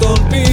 conmigo.